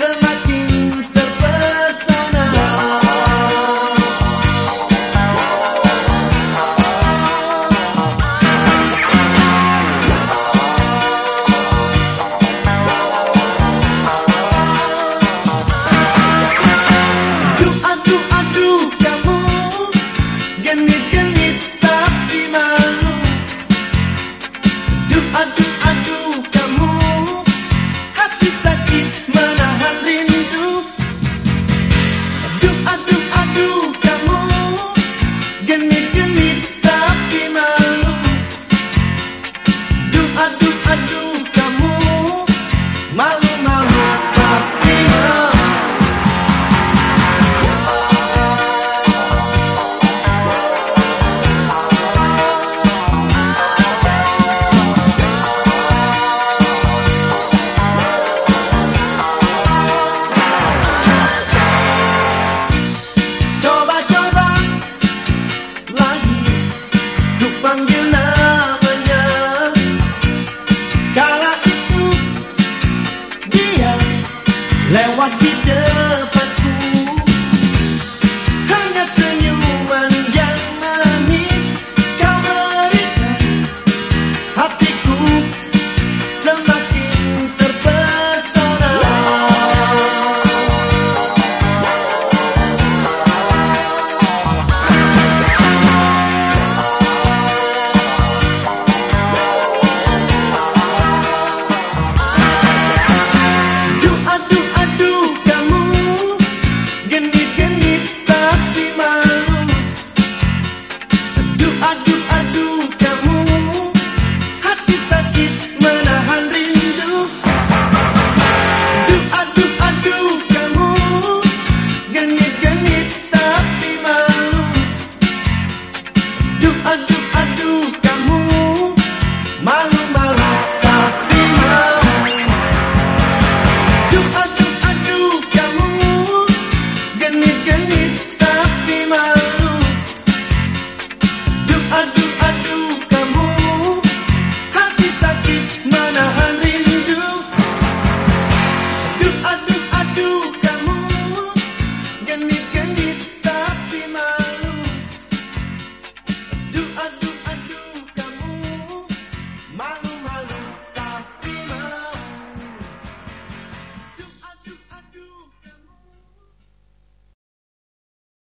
lewat be mine.